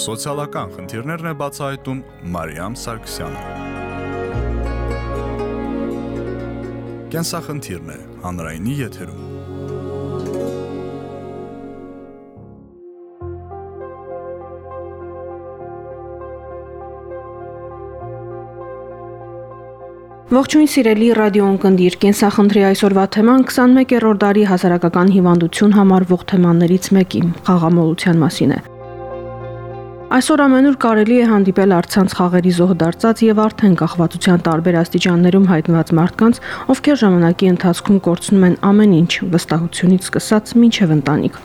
Սոցիալական խնդիրներն է բացահայտում Մարիամ Սարգսյանը։ Կենսախնդիրն է հանրայինի եթերում։ Ողջույն սիրելի ռադիո ունկնդիր, կենսախնդրի այսօրվա թեման 21-րդ դարի հասարակական հիվանդություն համարվող թեմաներից մեկի՝ խաղամոլության մասին է։ Այսօր ամենուր կարելի է հանդիպել արցանց խաղերի զոհ դարձած եւ արդեն կախվածության տարբեր աստիճաններում հայտնված մարդկանց, ովքեր ժամանակի ընթացքում կորցնում են ամեն ինչ, վստահությունից սկսած մինչև ընտանիք։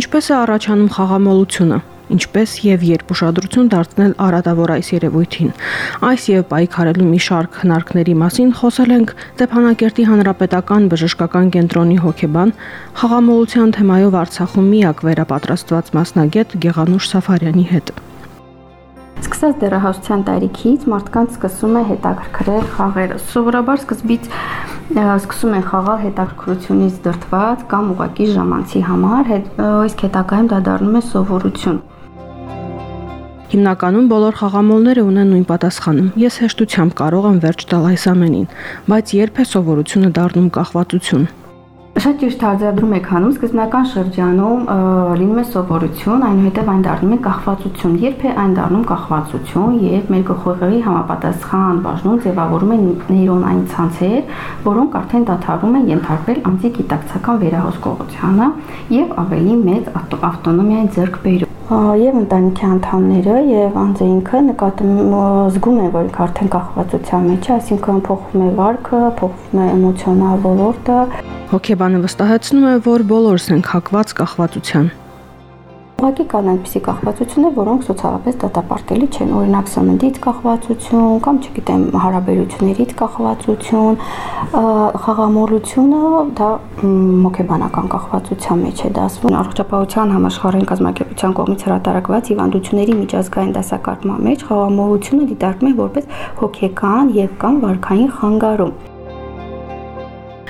Ինչպես է առաջանում խաղամոլությունը, ինչպես եւ երբ ուշադրություն դարձնել արատավոր այս երևույթին։ Այս եւ պայքարելու մի շարք հնարքների մասին խոսել ենք Ստեփանակերտի հանրապետական բժշկական կենտրոնի հոգեբան խաղամոլության թեմայով Արցախում միակ վերապատրաստված մասնագետ Գեղանուշ Սաֆարյանի հետ։ Սկսած դեռահասության տարիքից մարդկանց սկսում է հետաքրքրել խաղերը։ Սովորաբար սկզբից սկսում են խաղալ հետաքրքրությունից դրթված կամ ուղակի ժամանցի համար, իսկ հետագայում դա դառնում է սովորություն։ Հիմնականում բոլոր խաղամոլները ունեն նույն պատասխանը։ Ես հեշտությամբ կարող եմ վերջ տալ այս ամենին, բայց երբ է սովորությունը դառնում կախվածություն։ Շատ ճիշտ արձադրում եք հանում, սկզբնական շրջանում լինում է սովորություն, այնուհետև այն դառնում է կախվածություն։ Երբ է այն դառնում կախվածություն, երբ մեր գլխուղեղի համապատասխան բաժնում ձևավորում են նեյրոնային ցանցեր, որոնք արդեն դադարում են ենթարկվել անձի գիտակցական վերահսկողությանը եւ ավելի մեծ ավտոնոմիայի ձեռք բերում եւ ընտանիքի անդամները եւ անձը ինքը նկատում զգում են, որ ինքը արդեն կախվածության մեջ է, այսինքն փոխվում է վարքը, փոխվում է էմոցիոնալ ոլորտը։ Հոգեբանը վստահեցնում է, որ բոլորս ենք հակված կախվածության։ Ուղղակի կան այնպիսի կախվածություններ, որոնք սոցիալապես դատապարտելի չեն, օրինակ սննդից կախվածություն կամ չգիտեմ հարաբերություններից կախվածություն, խաղամոլությունը դա հոգեբանական կախվածության մեջ է դասվում։ Առողջապահության համաշխարհային կազմակերպության կողմից հրատարակված հիվանդությունների միջազգային դասակարգման մեջ խաղամոլությունը դիտարկվում է որպես հոգեկան եւ կամ վարքային խանգարում։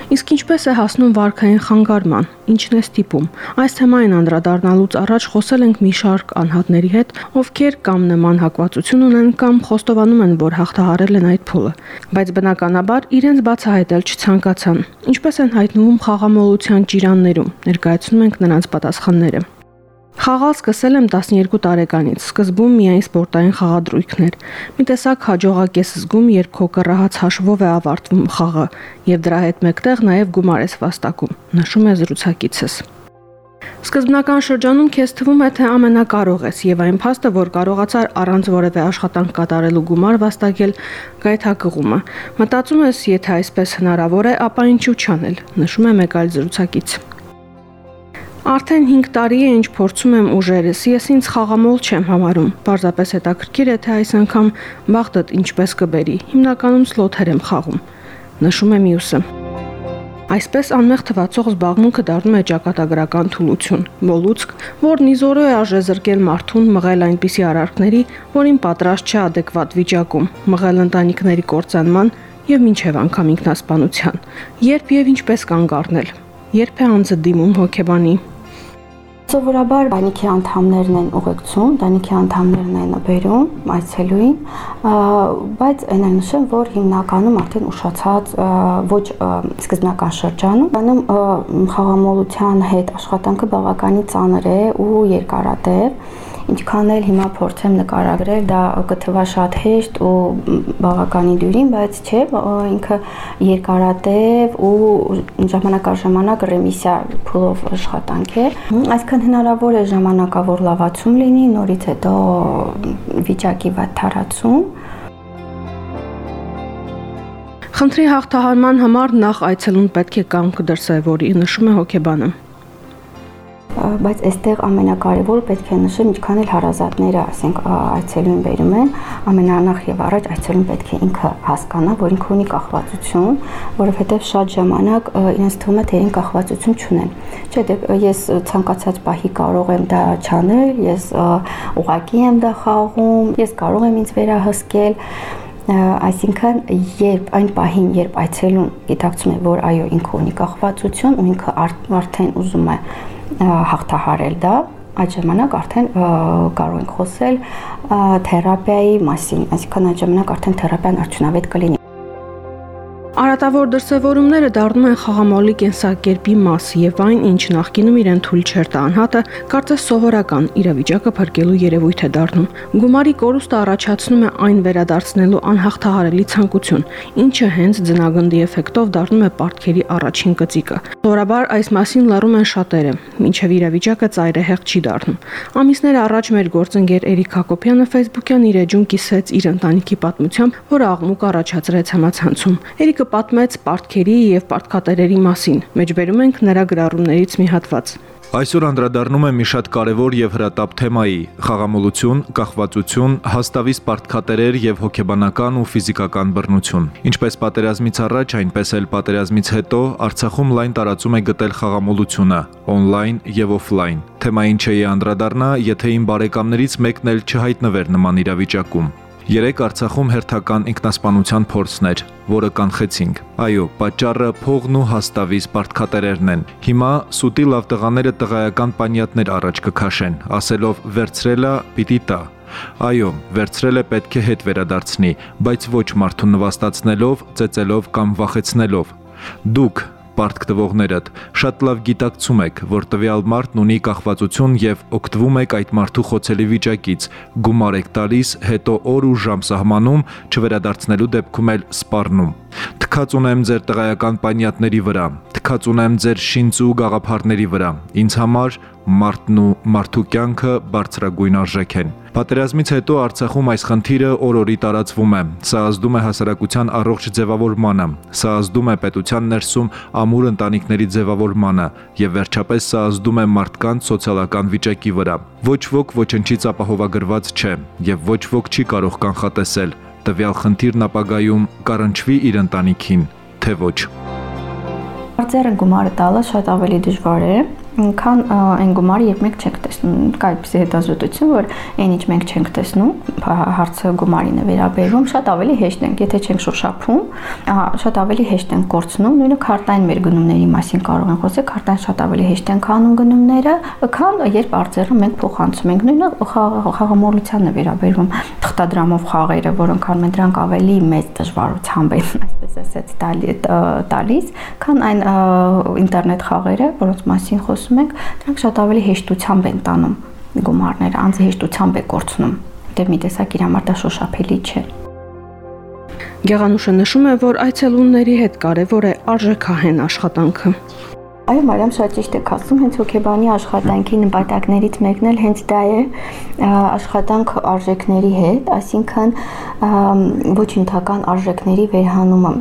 Իսկ ինչպես է հասնում վարքային խանգարման, ինչն է ստիպում։ Այս թեմային անդրադառնալուց առաջ խոսել ենք մի շարք անհատների հետ, ովքեր կամ նման հակվածություն ունեն կամ խոստովանում են, որ հաղթահարել են այդ փուլը, բայց բնականաբար իրենց բացահայտել չցանկացան։ Ինչպես են հայտնվում խաղամոլության ճիրաններում, ներկայացնում ենք նրանց պատասխանները։ Խաղալ սկսել եմ 12 տարեկանից։ Սկզբում միայն սպորտային խաղադրույքներ։ Մի տեսակ հաջողակ ես զգում, երբ քո կռահած հաշվով է ավարտվում խաղը, եւ դրա հետ մեկտեղ նաեւ գումար ես վաստակում, նշում է զրուցակիցս։ Սկզբնական շրջանում քեզ թվում է, թե ամենակարող ես եւ այն փաստը, որ կարողացար առանց որևէ աշխատանք կատարելու գումար վաստակել, գայթակղումը։ Մտածում ես, եթե այսպես հնարավոր է, ապա ինչու չանել, նշում է մեկ այլ զրուցակից։ Արդեն 5 տարի է ինչ փորձում եմ ուժերս։ Ես ինձ խաղամոլ չեմ համարում։ Պարզապես հետաքրքիր է թե այս անգամ բախտդ ինչպես կբերի։ Հիմնականում սլոթեր եմ խաղում։ Նշում է մյուսը։ Այսպես անմեղ թվացող զբաղմունքը դառնում է ճակատագրական թուլություն, մոլուցք, որն իզորը է արժեզրկել մարդուն մղել այնպիսի արարքների, որին պատրաստ չէ adekvat վիճակում, մղել ընտանիքների կործանման եւ մինչեւ անգամ ինքնասպանության։ Երբ եւ ինչպես կանգ առնել։ Երբ է անձը դիմում հոգեբանի Սովորաբար բանիքի անդամներն են ուղեկցում, բանիքի անդամներն են բերում այցելուին, բայց այն է նշեմ, որ հիմնականում արդեն ուշացած ոչ սկզբնական շրջանում, բանում խաղամոլության հետ աշխատանքը բավականին ծանր է ու երկարատև ինչքան էլ հիմա փորձեմ նկարագրել, դա կթվա շատ հեշտ ու բավականին դյուրին, բայց չէ, ինքը երկարատև ու ժամանակ առ ժամանակ ռեմիսիա փուլով աշխատանք է։ Այսքան հնարավոր է ժամանակավոր լավացում լինի, նորից հետո վիճակի վատթարացում Խնդրի հաղթահարման համար նախ այցելուն պետք է կամք դրսևորի, նշում է հոկեբանը բայց այստեղ ամենակարևորը պետք է նշեմ, ինչքան էլ հարազատները, ասենք, այցելուն բերում են, ամենանախ եւ առաջ այցելուն պետք է ինքը հասկանա, որ ինքը ունի կախվածություն, որովհետեւ շատ ժամանակ իրենց թվում է թե իրեն կախվածություն չունեն։ Չէ, դե ես ցանկացած պահի կարող եմ դա չանել, ես ուղակի եմ դա խաղում, ես կարող եմ ինձ վերահսկել այսինքն երբ այն պահին երբ այցելուն գիտակցում է որ այո ինքը ունի կախվածություն ու ինքը արդեն ուզում է հաղթահարել դա այդ ժամանակ արդեն կարող ենք խոսել թերապիայի մասին, այսինքն այդ ժամանակ արդեն թերապիան արդյունավետ կլինի։ Արատավոր դրսևորումները դառնում են խաղամոլի կենսակերպի մաս եւ այն, ինչ նախկինում իրեն թույլ չէր տա անհատը, կարծես սովորական իրավիճակը փրկելու երևույթ է դառնում։ Գումարի կորուստը առաջացնում է այն վերադարձնելու անհաղթահարելի ցանկություն, ինչը հենց ձնագնդի էֆեկտով դառնում է պարտքերի առաջին կծիկը։ Սովորաբար այս մասին լռում են շատերը, ինչև իրավիճակը ծայրահեղ չի դառնում։ Ամիսներ առաջ մեր գործընկեր Էրիկ Հակոբյանը Facebook-յան իր էջում կիսեց իր ընտանիքի պատմությամբ, որը աղմուկ առաջացրեց համացանցում։ Էրիկը պատմեց պարտքերի եւ պարտքատերերի մասին։ Մեջբերում ենք նրա գրառումներից մի հատված։ Այսօր անդրադառնում եմ մի շատ կարևոր եւ հրատապ թեմայի՝ խաղամոլություն, կախվածություն, հաստավի սպարտքատերեր եւ հոգեբանական ու ֆիզիկական բռնություն։ Ինչպես պատերազմից առաջ, այնպես էլ պատերազմից հետո Արցախում լայն տարածում է գտել խաղամոլությունը՝ on-line եւ off-line։ Թեմային չէի անդրադառնա, եթե իմ բարեկամներից մեկն էլ չհայտնվեր նման իրավիճակում։ Երեք Արցախում հերթական ինքնասպանության փորձն էր, որը կանխեցինք։ Այո, պատճառը փողն ու հաստավի սպարտքատերերն են։ Հիմա սուտի լավ տղաները տղայական պանյատներ առաջ կքաշեն, ասելով վերցրելա պիտի տա։ Այո, վերցրել է պետք է հետ վերադարձնի, բայց ոչ մարդուն նվաստացնելով, ծեծելով կամ վախեցնելով։ Դուք պարտք տվողներդ շատ լավ գիտակցում եք, որ տվյալ մարդն ունի կախվածություն եւ օգտվում եք այդ մարդու խոցելի վիճակից, գումար եք տալիս, հետո օր ու ժամ սահմանում, չվերադարձնելու դեպքում էլ սպառնում։ Թքած ունեմ ձեր տղայական պանյատների վրա, թքած ունեմ ձեր շինծ ու գաղափարների վրա։ Ինձ համար մարդն ու մարդու կյանքը բարձրագույն արժեք են։ Պատերազմից հետո Արցախում այս խնդիրը օր-օրի տարածվում է։ Սա ազդում է հասարակության առողջ ձևավորմանը, սա ազդում է պետության ներսում ամուր ընտանիքների ձևավորմանը եւ վերջապես սա ազդում է մարդկանց սոցիալական վիճակի վրա։ Ոչ ոք ոչնչից ապահովագրված չէ եւ ոչ ոք չի կարող կանխատեսել տվյալ խնդիրն ապագայում կառնչվի իր ընտանիքին, թե ոչ։ Արձերը գումարը տալը շատ ավելի դժվար է, քան այն գումարը, երբ մենք չենք տեսնում։ Կա այդպիսի հետազոտություն, որ այն ինչ մենք չենք տեսնում, հարցը գումարին է վերաբերվում, շատ ավելի հեշտ ենք, եթե չենք շոշափում, շատ ավելի հեշտ ենք կորցնում, նույնը քարտային մեր գնումների մասին կարող են խոսել, քարտային շատ ավելի հեշտ ենք անում գնումները, քան երբ արձերը մենք փոխանցում ենք։ Նույնը խաղամոլությանն է վերաբերվում թղթադրամով խաղերը, որոնք անում են դրանք ավելի մեծ դժվարությամբ են, այսպես ասած, տալիս, քան այն ինտերնետ խաղերը, որոնց մասին խոսում խոսում ենք, դրանք շատ ավելի հեշտությամբ են տանում գումարները, անձը հեշտությամբ է կորցնում։ Դե մի տեսակ իր համար դա շոշափելի չէ։ Գեղանուշը նշում է, որ այցելունների հետ կարևոր է արժեքահեն աշխատանքը։ Այո, Մարիամ շատ ճիշտ եք ասում, հենց հոգեբանի աշխատանքի նպատակներից մեկն էլ հենց դա է աշխատանք արժեքների հետ, այսինքն ոչ ընդհանական արժեքների վերհանումը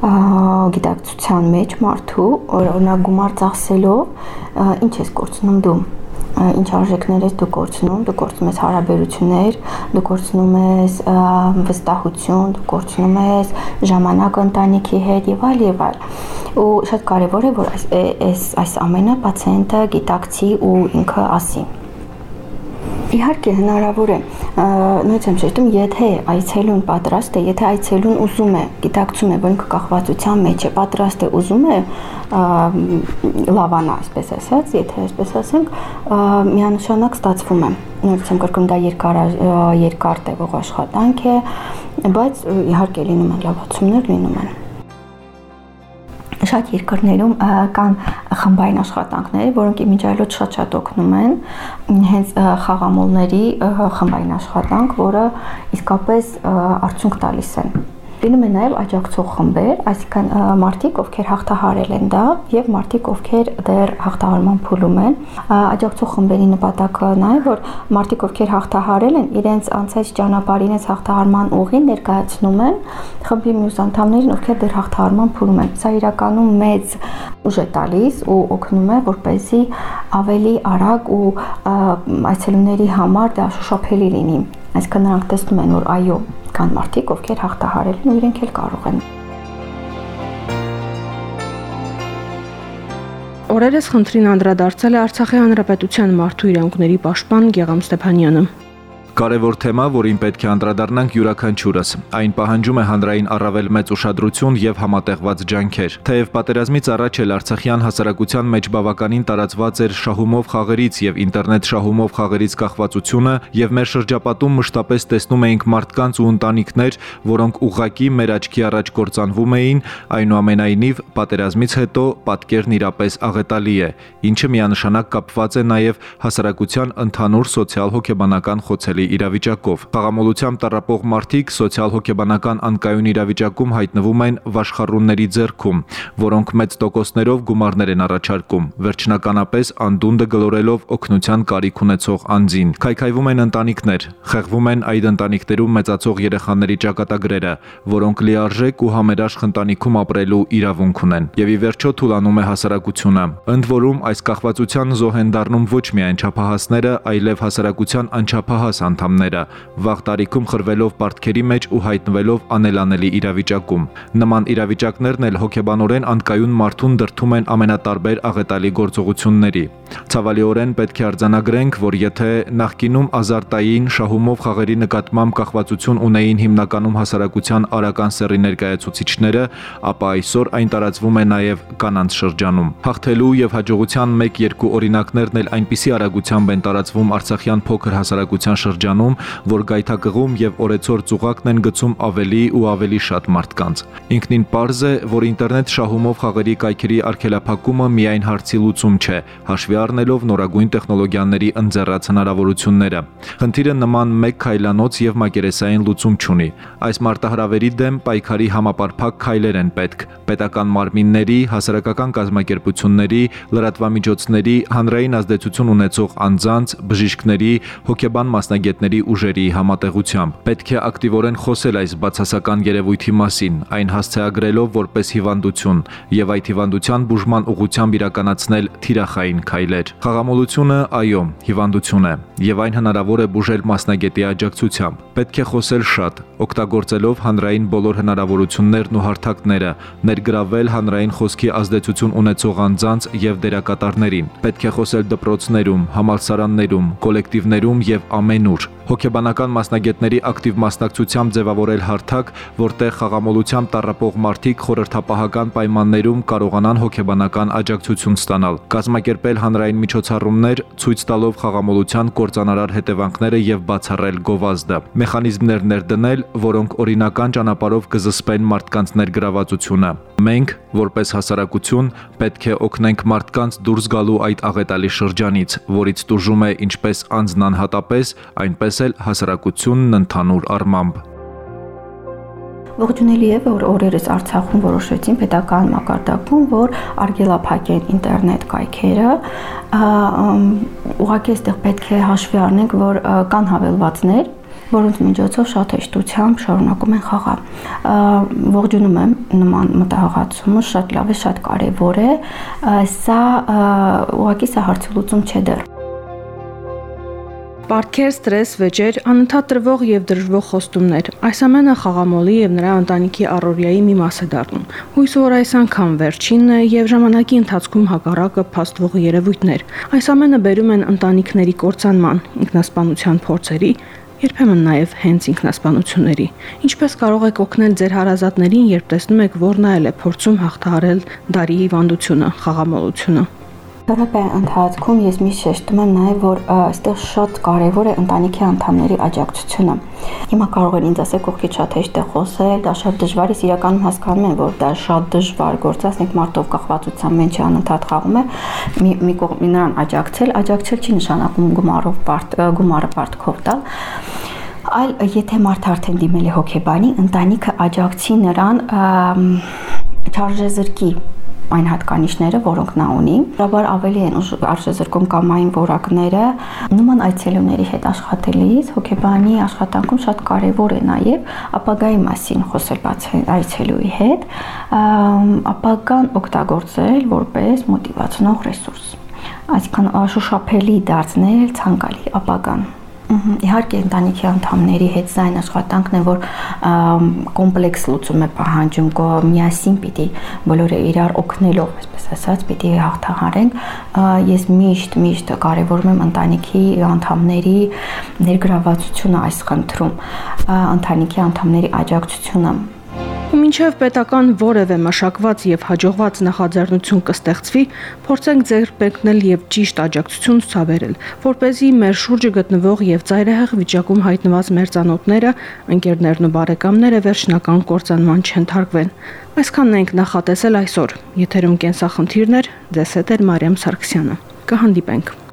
գիտակցության մեջ մարդու օրինակ գումար ծախսելով ինչ ես կորցնում դու ինչ արժեքներ ես դու կորցնում, դու կորցնում ես հարաբերություններ, դու կորցնում ես վստահություն, դու կորցնում ես ժամանակ ընտանիքի հետ եւ այլ եւ այլ։ Ու շատ կարեւոր է որ այս այս ամենը պացիենտը գիտակցի ու ինքը ասի։ Իհարկե հնարավոր է նույնիսկ եմ շեշտում, եթե այցելուն պատրաստ է, եթե այցելուն ուզում է, գիտակցում է, որ ինքը կախվածության մեջ է, պատրաստ է, ուզում է լավանա, այսպես ասած, եթե այսպես ասենք, միանշանակ ստացվում է։ Նույնիսկ եմ կրկնում, դա երկար երկար տևող աշխատանք է, բայց իհարկե լինում են լավացումներ, լինում են շատ երկրներում կան խմբային աշխատանքներ, որոնք իմիջայլոց շատ-շատ օգնում են հենց խաղամոլների խմբային աշխատանք, որը իսկապես արդյունք տալիս են Լինում է նաև աջակցող խմբեր, այսինքն մարդիկ, ովքեր հաղթահարել են դա եւ մարդիկ, ովքեր դեռ հաղթահարման փուլում են։ Աջակցող խմբերի նպատակը նա է, որ մարդիկ, ովքեր հաղթահարել են, իրենց անցած ճանապարհին այս հաղթահարման ուղին ներկայացնում են խմբի մյուս անդամներին, ովքեր դեռ հաղթահարման փուլում են։ Սա իրականում մեծ ուժ է տալիս ու օգնում է, որպեսզի ավելի արագ ու այցելուների համար դա շոշափելի լինի։ Այսինքն նրանք տեսնում են, որ այո, կան մարդիկ, ովքեր հաղթահարել են ու իրենք էլ կարող են։ Օրերս խնդրին անդրադարձել է Արցախի հանրապետության մարդու իրավունքների պաշտպան Գեգամ Ստեփանյանը։ Կարևոր թեմա, որին պետք է անդրադառնանք յուրաքանչյուրս։ Այն պահանջում է հանրային առավել մեծ ուշադրություն եւ համատեղված ջանքեր։ Թեև պատերազմից առաջ էլ Արցախյան հասարակության մեջ բավականին տարածված էր շահումով խաղերից եւ ինտերնետ շահումով խաղերից կախվածությունը եւ մեր շրջապատում մշտապես տեսնում էինք մարդկանց ու ընտանիքներ, որոնք ուղակի մեր աչքի առաջ կործանվում էին, այնուամենայնիվ պատերազմից հետո պատկերն իրապես աղետալի է, ինչը միանշանակ կապված է նաեւ հասարակության ընդհանուր սոցիալ-հոգեբանական խոցելի իրավիճակով։ Խաղամոլությամբ տարապող մարդիկ սոցիալ-հոգեբանական անկայուն իրավիճակում հայտնվում են վաշխառունների ձեռքում, որոնք մեծ տոկոսներով գումարներ են առաջարկում, վերջնականապես անդունդը գլորելով օգնության կարիք ունեցող անձին։ Քայքայվում են ընտանիքներ, խեղվում են այդ ընտանիքներում մեծացող երեխաների ճակատագրերը, որոնք լիարժեք ու համերաշխ ընտանիքում ապրելու իրավունք ունեն։ Եվ ի վերջո թուլանում է հասարակությունը։ Ընդ որում այս կախվածության զոհ են դառնում ոչ միայն չափահասները, այլև հասարակության անչափահաս անդամները, վաղ տարիքում խրվելով պարտքերի մեջ ու հայտնվելով անելանելի իրավիճակում։ Նման իրավիճակներն էլ հոգեբանորեն անկայուն մարդուն դրթում են ամենատարբեր աղետալի գործողությունների։ Ցավալիորեն պետք է արձանագրենք, որ եթե նախկինում ազարտային շահումով խաղերի նկատմամբ կախվածություն ունեին հիմնականում հասարակության արական սերի ներկայացուցիչները, ապա այսօր այն տարածվում է նաև կանանց շրջանում։ Հաղթելու եւ հաջողության 1-2 օրինակներն էլ այնպիսի արագությամբ են տարածվում Արցախյան փոքր հասարակության շրջանում, որ գայթակղում եւ օրեցօր ծուղակն են գցում ավելի ու ավելի շատ մարդկանց։ Ինքնին པարզ է, որ ինտերնետ շահումով խաղերի կայքերի արգելափակումը միայն հարցի լուծում չէ, հաշվի առնելով նորագույն տեխնոլոգիաների ընձեռած հնարավորությունները։ Խնդիրը նման մեկ քայլանոց եւ մակերեսային լուծում չունի։ Այս մարտահրավերի դեմ պայքարի համապարփակ քայլեր են պետք։ Պետական մարմինների, հասարակական կազմակերպությունների, լրատվամիջոցների, հանրային ազդեցություն ունեցող անձանց, բժիշկների, հոգեբան մասնագետների ուժերի համատեղությամբ։ Պետք է ակտիվորեն խոսել այս բացասական երևույթի մասին, այն հասցեագրելով որպես հիվանդություն եւ այդ հիվանդության բուժման ուղղությամբ իրականացնել թիրախային քայլեր։ Խաղամոլությունը, այո, հիվանդություն է եւ այն հնարավոր է բուժել մասնագետի աջակցությամբ։ Պետք է խոսել շատ, օգտագործելով հանրային բոլոր հնարավորություններն ու հարթակները, ներգրավել հանրային խոսքի ազդեցություն ունեցող անձանց եւ դերակատարներին։ Պետք է խոսել դպրոցներում, համալսարաններում, կոլեկտիվներում եւ ամենուր։ Հոգեբանական մասնագետների ակտիվ մասնակցությամբ ձևավորել հարթակ, որտեղ խաղամոլությամբ տարապող մարդիկ խորհրդապահական պայմաններում կարողանան հոգեբանական աջակցություն ստանալ։ Կազմակերպել հանրային միջոցառումներ, ցույց տալով խաղամոլության կործանարար հետևանքները եւ բացառել գովազդը։ Մեխանիզմներ ներդնել, որոնք օրինական ճանապարհով կզսպեն մարդկանց ներգրավվածությունը։ Մենք, որպես հասարակություն, պետք է օգնենք մարդկանց դուրս գալու այդ աղետալի շրջանից, որից տուժում է ինչպես անձն անհատապես, այնպես էլ հասարակությունն ընդհանուր առմամբ։ Ողջունելի է, որ օրերս Արցախում որոշեցին պետական մակարդակում, որ արգելափակեն ինտերնետ կայքերը։ Ուղղակի այստեղ պետք է հաշվի առնենք, որ կան հավելվածներ, որոնց միջոցով շատ հեշտությամբ շարունակում են խաղալ։ Ողջունում եմ նման մտահղացումը, շատ լավ է, շատ կարևոր է։ Սա ուղղակի սա հարցի լուծում չէ դեռ։ Պարտքեր, ստրես, վեճեր, անընդհատ տրվող եւ դրժվող խոստումներ։ Այս ամենը խաղամոլի եւ նրա ընտանիքի առօրյայի մի մաս է դառնում։ Հույս որ այս անգամ վերջինն է եւ ժամանակի ընթացքում հակառակը փաստվող երևույթներ։ Այս ամենը բերում են ընտանիքների կործանման, ինքնասպանության փորձերի, երբեմն նաև հենց ինքնասպանությունների։ Ինչպես կարող եք օգնել ձեր հարազատներին, երբ տեսնում եք, որ նա էլ է փորձում հաղթահարել դարի հիվանդությունը, խաղամոլությունը։ Թերապիայի ընթացքում ես միշտ շեշտում եմ նաև, որ այստեղ շատ կարևոր է ընտանիքի անդամների աջակցությունը։ Հիմա կարող են ինձ ասել կողքի շատ հեշտ է խոսել, դա շատ դժվար է, իրականում հասկանում եմ, որ դա շատ դժվար գործ է, ասենք մարդով կախվածության մեջ անընդհատ խաղում է, մի մի կողմի նրան աջակցել, աջակցել չի նշանակում գումարով բարդ գումարը բարդքով տալ այլ եթե մարդը արդեն դիմել է հոգեբանի, ընտանիքը աջակցի նրան չարժեզրկի այն հատկանիշները, որոնք նա ունի։ Բրաբար ավելի են արժեզրկում կամային որակները։ Նման այցելուների հետ աշխատելիս հոգեբանի աշխատանքում շատ կարևոր է նաև ապագայի մասին խոսել այցելուի հետ, ապագան օգտագործել որպես մոտիվացնող ռեսուրս այսինքն շոշափելի դարձնել ցանկալի ապագան Իհարկե ընտանիքի անդամների հետ սա այն աշխատանքն է, որ կոմպլեքս լուծում է պահանջում, միասին պիտի բոլորը իրար օգնելով, այսպես ասած, պիտի հաղթահարենք։ Ես միշտ միշտ կարևորում եմ ընտանիքի անդամների ներգրավվածությունը այս խնդրում, ընտանիքի անդամների աջակցությունը ու մինչև պետական որևէ մշակված եւ հաջողված նախաձեռնություն կստեղծվի, փորձենք ձեռք բերնել եւ ճիշտ աջակցություն ցուցաբերել, որ เป զի մեր շուրջը գտնվող եւ ծայրահեղ վիճակում հայտնված մեր ցանոթները, ընկերներն ու բարեկամները վերջնական կործանման չընթարկվեն։ Այսքանն ենք նախատեսել այսօր։ Եթերում կենսախնդիրներ, ձեզ հետ է Մարիամ Սարգսյանը։ Կհանդիպենք։